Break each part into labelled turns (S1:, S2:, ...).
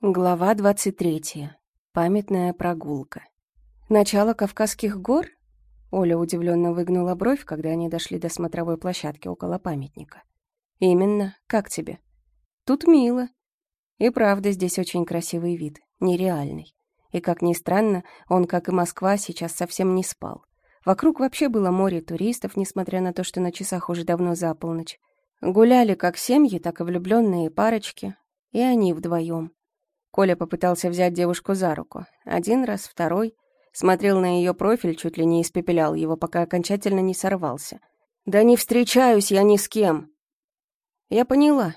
S1: Глава 23. Памятная прогулка. Начало Кавказских гор? Оля удивленно выгнула бровь, когда они дошли до смотровой площадки около памятника. Именно. Как тебе? Тут мило. И правда, здесь очень красивый вид, нереальный. И, как ни странно, он, как и Москва, сейчас совсем не спал. Вокруг вообще было море туристов, несмотря на то, что на часах уже давно за полночь. Гуляли как семьи, так и влюбленные парочки, и они вдвоем. Коля попытался взять девушку за руку. Один раз, второй. Смотрел на ее профиль, чуть ли не испепелял его, пока окончательно не сорвался. «Да не встречаюсь я ни с кем!» Я поняла.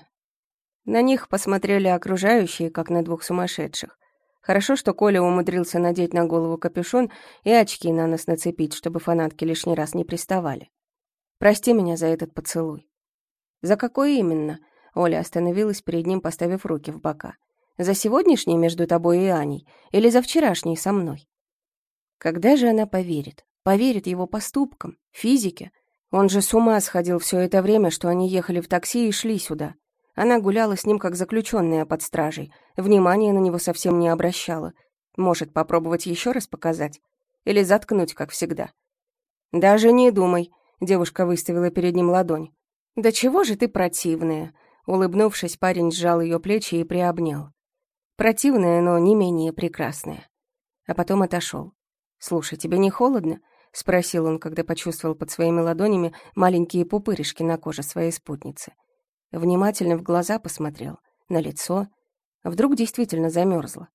S1: На них посмотрели окружающие, как на двух сумасшедших. Хорошо, что Коля умудрился надеть на голову капюшон и очки на нос нацепить, чтобы фанатки лишний раз не приставали. «Прости меня за этот поцелуй». «За какой именно?» Оля остановилась перед ним, поставив руки в бока. За сегодняшний между тобой и Аней или за вчерашний со мной? Когда же она поверит? Поверит его поступкам, физике? Он же с ума сходил все это время, что они ехали в такси и шли сюда. Она гуляла с ним как заключенная под стражей, внимания на него совсем не обращала. Может, попробовать еще раз показать? Или заткнуть, как всегда? «Даже не думай», — девушка выставила перед ним ладонь. «Да чего же ты противная?» Улыбнувшись, парень сжал ее плечи и приобнял. Противная, но не менее прекрасная. А потом отошел. «Слушай, тебе не холодно?» — спросил он, когда почувствовал под своими ладонями маленькие пупырышки на коже своей спутницы. Внимательно в глаза посмотрел, на лицо. Вдруг действительно замерзла.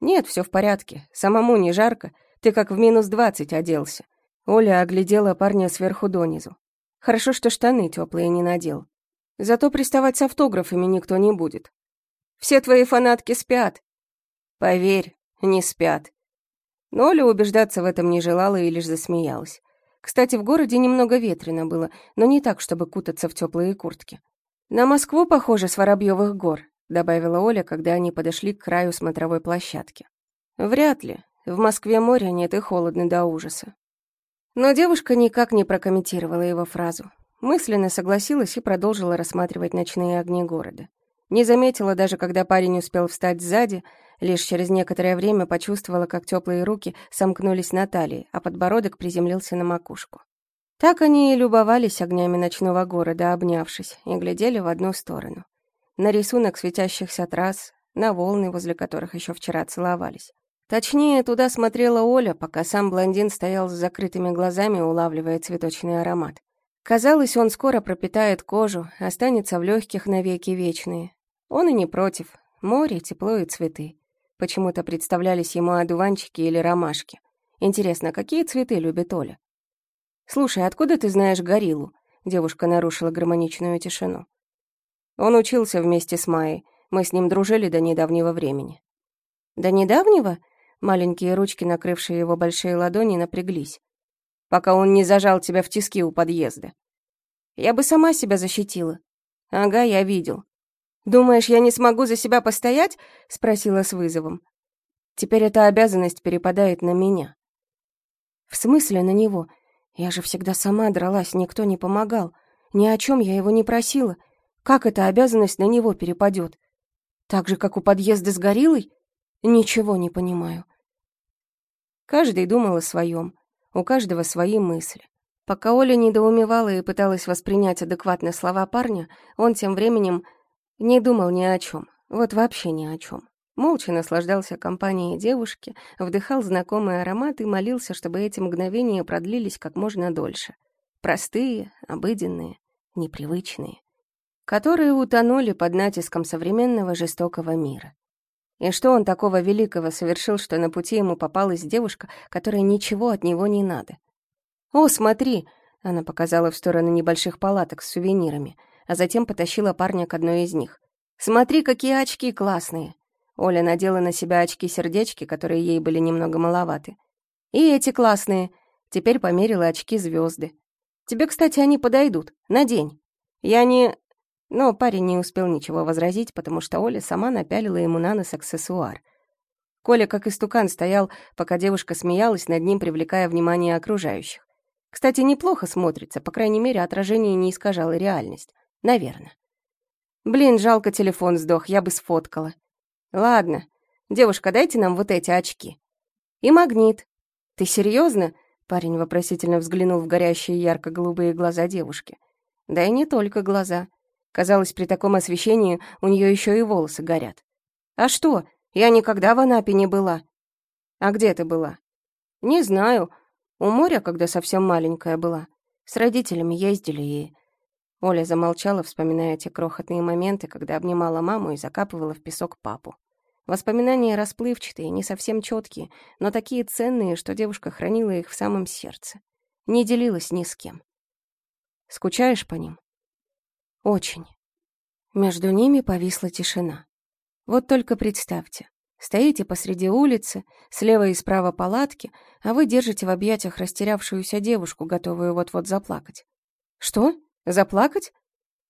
S1: «Нет, все в порядке. Самому не жарко. Ты как в минус двадцать оделся». Оля оглядела парня сверху донизу. Хорошо, что штаны теплые не надел. Зато приставать с автографами никто не будет. Все твои фанатки спят. Поверь, не спят. Но Оля убеждаться в этом не желала и лишь засмеялась. Кстати, в городе немного ветрено было, но не так, чтобы кутаться в теплые куртки. «На Москву похоже с Воробьевых гор», — добавила Оля, когда они подошли к краю смотровой площадки. «Вряд ли. В Москве моря нет и холодно до ужаса». Но девушка никак не прокомментировала его фразу. Мысленно согласилась и продолжила рассматривать ночные огни города. Не заметила даже, когда парень успел встать сзади, лишь через некоторое время почувствовала, как теплые руки сомкнулись на талии, а подбородок приземлился на макушку. Так они и любовались огнями ночного города, обнявшись, и глядели в одну сторону. На рисунок светящихся трасс, на волны, возле которых еще вчера целовались. Точнее, туда смотрела Оля, пока сам блондин стоял с закрытыми глазами, улавливая цветочный аромат. Казалось, он скоро пропитает кожу, останется в легких навеки вечные, он и не против. Море, тепло и цветы. Почему-то представлялись ему одуванчики или ромашки. Интересно, какие цветы любит Оля? «Слушай, откуда ты знаешь гориллу?» Девушка нарушила гармоничную тишину. Он учился вместе с Майей. Мы с ним дружили до недавнего времени. До недавнего? Маленькие ручки, накрывшие его большие ладони, напряглись. Пока он не зажал тебя в тиски у подъезда. Я бы сама себя защитила. Ага, я видел. «Думаешь, я не смогу за себя постоять?» — спросила с вызовом. «Теперь эта обязанность перепадает на меня». «В смысле на него? Я же всегда сама дралась, никто не помогал. Ни о чем я его не просила. Как эта обязанность на него перепадет? Так же, как у подъезда с гориллой? Ничего не понимаю». Каждый думал о своем, у каждого свои мысли. Пока Оля недоумевала и пыталась воспринять адекватно слова парня, он тем временем не думал ни о чем, вот вообще ни о чем. Молча наслаждался компанией девушки, вдыхал знакомый аромат и молился, чтобы эти мгновения продлились как можно дольше. Простые, обыденные, непривычные, которые утонули под натиском современного жестокого мира. И что он такого великого совершил, что на пути ему попалась девушка, которой ничего от него не надо? «О, смотри!» — она показала в сторону небольших палаток с сувенирами — а затем потащила парня к одной из них. «Смотри, какие очки классные!» Оля надела на себя очки-сердечки, которые ей были немного маловаты. «И эти классные!» Теперь померила очки звезды. «Тебе, кстати, они подойдут. Надень!» «Я не...» Но парень не успел ничего возразить, потому что Оля сама напялила ему на нос аксессуар. Коля, как истукан, стоял, пока девушка смеялась над ним, привлекая внимание окружающих. Кстати, неплохо смотрится, по крайней мере, отражение не искажало реальность. Наверное. Блин, жалко телефон сдох, я бы сфоткала. Ладно, девушка, дайте нам вот эти очки. И магнит. Ты серьезно? Парень вопросительно взглянул в горящие ярко-голубые глаза девушки. Да и не только глаза. Казалось, при таком освещении у нее еще и волосы горят. А что? Я никогда в Анапе не была. А где ты была? Не знаю. У моря, когда совсем маленькая была. С родителями ездили и... Оля замолчала, вспоминая те крохотные моменты, когда обнимала маму и закапывала в песок папу. Воспоминания расплывчатые, не совсем четкие, но такие ценные, что девушка хранила их в самом сердце. Не делилась ни с кем. Скучаешь по ним? Очень. Между ними повисла тишина. Вот только представьте, стоите посреди улицы, слева и справа палатки, а вы держите в объятиях растерявшуюся девушку, готовую вот-вот заплакать. Что? Заплакать?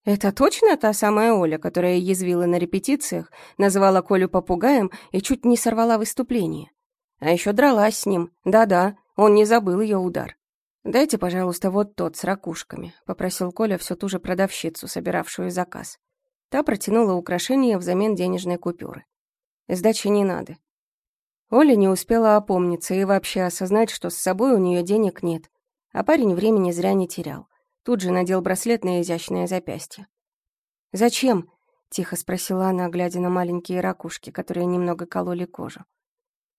S1: Это точно та самая Оля, которая язвила на репетициях, называла Колю попугаем и чуть не сорвала выступление. А еще дралась с ним. Да-да, он не забыл ее удар. «Дайте, пожалуйста, вот тот с ракушками», — попросил Коля всю ту же продавщицу, собиравшую заказ. Та протянула украшение взамен денежной купюры. «Сдачи не надо». Оля не успела опомниться и вообще осознать, что с собой у нее денег нет, а парень времени зря не терял. Тут же надел браслет на изящное запястье. «Зачем?» — тихо спросила она, глядя на маленькие ракушки, которые немного кололи кожу.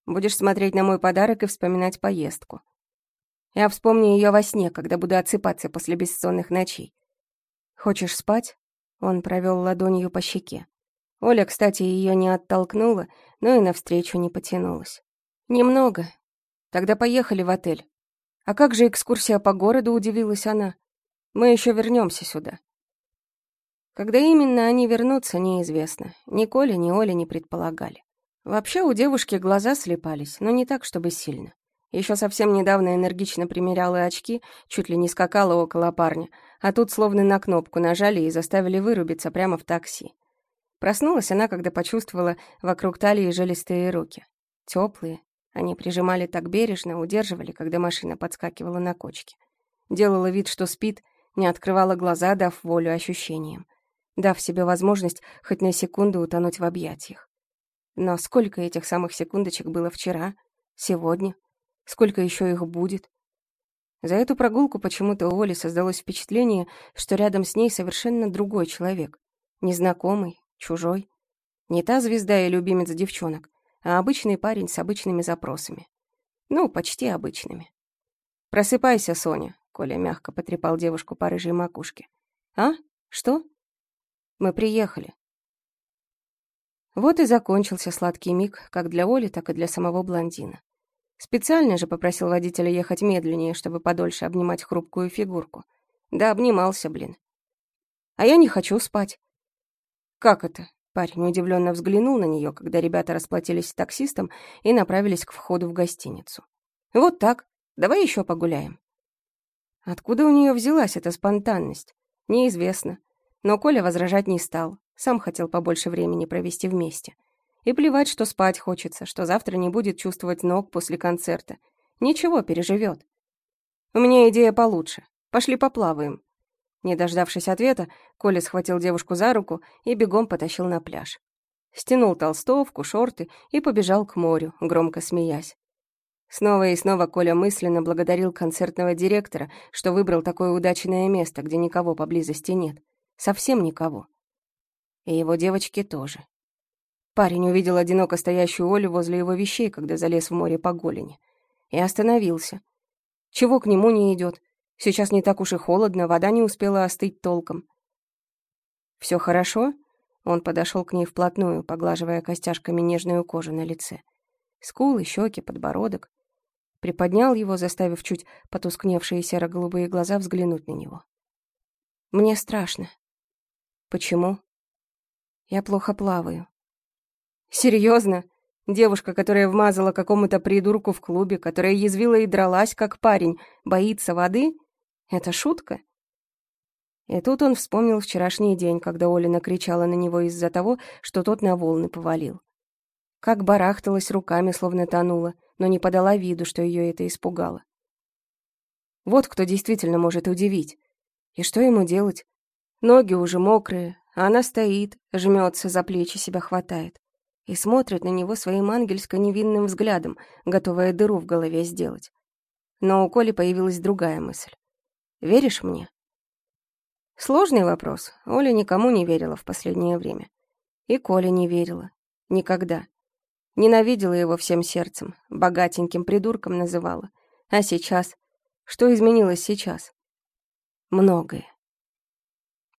S1: «Будешь смотреть на мой подарок и вспоминать поездку. Я вспомню ее во сне, когда буду отсыпаться после бессонных ночей. Хочешь спать?» Он провел ладонью по щеке. Оля, кстати, ее не оттолкнула, но и навстречу не потянулась. «Немного. Тогда поехали в отель. А как же экскурсия по городу?» — удивилась она. Мы еще вернемся сюда. Когда именно они вернутся, неизвестно. Ни Коля, ни Оля не предполагали. Вообще у девушки глаза слепались, но не так, чтобы сильно. Еще совсем недавно энергично примеряла очки, чуть ли не скакала около парня, а тут словно на кнопку нажали и заставили вырубиться прямо в такси. Проснулась она, когда почувствовала вокруг талии жилистые руки. Теплые. Они прижимали так бережно, удерживали, когда машина подскакивала на кочке. Делала вид, что спит, не открывала глаза, дав волю ощущениям, дав себе возможность хоть на секунду утонуть в объятиях. Но сколько этих самых секундочек было вчера, сегодня, сколько еще их будет? За эту прогулку почему-то у Оли создалось впечатление, что рядом с ней совершенно другой человек, незнакомый, чужой. Не та звезда и любимец девчонок, а обычный парень с обычными запросами. Ну, почти обычными. «Просыпайся, Соня», Коля мягко потрепал девушку по рыжей макушке. «А? Что?» «Мы приехали». Вот и закончился сладкий миг как для Оли, так и для самого блондина. Специально же попросил водителя ехать медленнее, чтобы подольше обнимать хрупкую фигурку. Да обнимался, блин. А я не хочу спать. Как это? Парень удивленно взглянул на нее, когда ребята расплатились с таксистом и направились к входу в гостиницу. Вот так. Давай еще погуляем. Откуда у нее взялась эта спонтанность? Неизвестно. Но Коля возражать не стал. Сам хотел побольше времени провести вместе. И плевать, что спать хочется, что завтра не будет чувствовать ног после концерта. Ничего, переживет. У меня идея получше. Пошли поплаваем. Не дождавшись ответа, Коля схватил девушку за руку и бегом потащил на пляж. Стянул толстовку, шорты и побежал к морю, громко смеясь. Снова и снова Коля мысленно благодарил концертного директора, что выбрал такое удачное место, где никого поблизости нет. Совсем никого. И его девочки тоже. Парень увидел одиноко стоящую Олю возле его вещей, когда залез в море по голени. И остановился. Чего к нему не идет? Сейчас не так уж и холодно, вода не успела остыть толком. Все хорошо?» Он подошел к ней вплотную, поглаживая костяшками нежную кожу на лице. Скулы, щеки, подбородок приподнял его, заставив чуть потускневшие серо-голубые глаза взглянуть на него. «Мне страшно». «Почему?» «Я плохо плаваю». «Серьезно? Девушка, которая вмазала какому-то придурку в клубе, которая язвила и дралась, как парень, боится воды? Это шутка?» И тут он вспомнил вчерашний день, когда Оля накричала на него из-за того, что тот на волны повалил. Как барахталась руками, словно тонула, но не подала виду, что ее это испугало. Вот кто действительно может удивить. И что ему делать? Ноги уже мокрые, а она стоит, жмется, за плечи себя хватает. и смотрит на него своим ангельско-невинным взглядом, готовая дыру в голове сделать. Но у Коли появилась другая мысль. «Веришь мне?» Сложный вопрос. Оля никому не верила в последнее время. И Коля не верила. Никогда. Ненавидела его всем сердцем, богатеньким придурком называла. А сейчас? Что изменилось сейчас? Многое.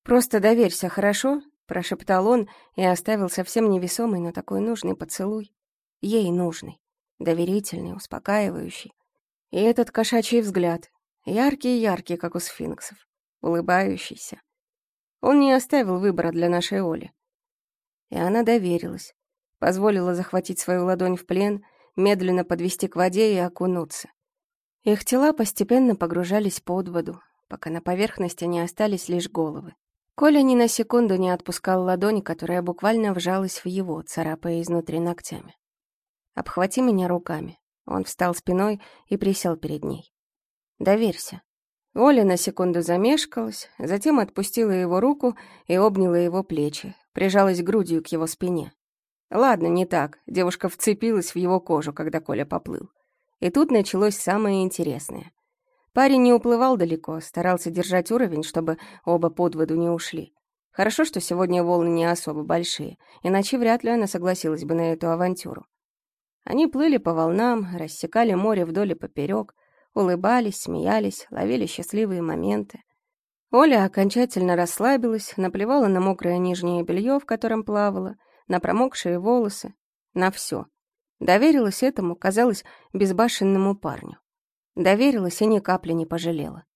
S1: «Просто доверься, хорошо?» — прошептал он и оставил совсем невесомый, но такой нужный поцелуй. Ей нужный, доверительный, успокаивающий. И этот кошачий взгляд, яркий-яркий, как у сфинксов, улыбающийся. Он не оставил выбора для нашей Оли. И она доверилась, позволила захватить свою ладонь в плен, медленно подвести к воде и окунуться. Их тела постепенно погружались под воду, пока на поверхности не остались лишь головы. Коля ни на секунду не отпускал ладонь, которая буквально вжалась в его, царапая изнутри ногтями. «Обхвати меня руками». Он встал спиной и присел перед ней. «Доверься». Оля на секунду замешкалась, затем отпустила его руку и обняла его плечи, прижалась грудью к его спине. Ладно, не так. Девушка вцепилась в его кожу, когда Коля поплыл. И тут началось самое интересное. Парень не уплывал далеко, старался держать уровень, чтобы оба под воду не ушли. Хорошо, что сегодня волны не особо большие, иначе вряд ли она согласилась бы на эту авантюру. Они плыли по волнам, рассекали море вдоль и поперек, улыбались, смеялись, ловили счастливые моменты. Оля окончательно расслабилась, наплевала на мокрое нижнее белье, в котором плавала, на промокшие волосы, на все. Доверилась этому, казалось, безбашенному парню. Доверилась и ни капли не пожалела.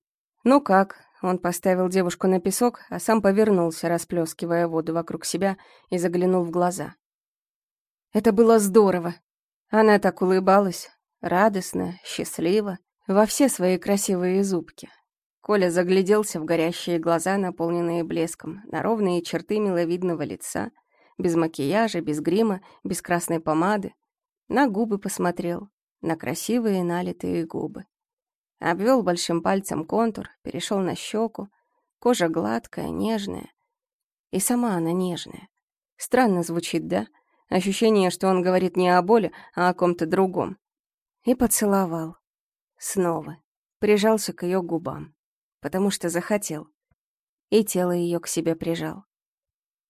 S1: «Ну как?» Он поставил девушку на песок, а сам повернулся, расплескивая воду вокруг себя, и заглянул в глаза. Это было здорово. Она так улыбалась, радостно, счастливо, во все свои красивые зубки. Коля загляделся в горящие глаза, наполненные блеском, на ровные черты миловидного лица, без макияжа, без грима, без красной помады. На губы посмотрел, на красивые налитые губы. Обвел большим пальцем контур, перешел на щеку. Кожа гладкая, нежная. И сама она нежная. Странно звучит, да? Ощущение, что он говорит не о боли, а о ком-то другом. И поцеловал. Снова. Прижался к ее губам. Потому что захотел. И тело ее к себе прижал.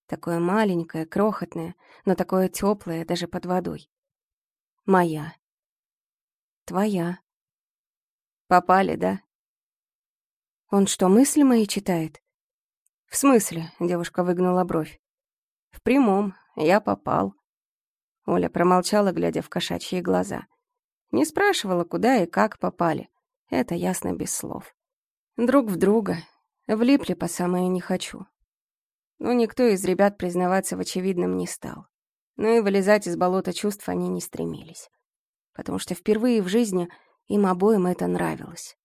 S1: Такое маленькое, крохотное, но такое теплое даже под водой. Моя. Твоя. Попали, да? Он что, мысли мои читает? В смысле? Девушка выгнула бровь. В прямом. Я попал. Оля промолчала, глядя в кошачьи глаза. Не спрашивала, куда и как попали. Это ясно без слов. Друг в друга. Влипли по самое не хочу. Но никто из ребят признаваться в очевидном не стал. Но и вылезать из болота чувств они не стремились потому что впервые в жизни им обоим это нравилось.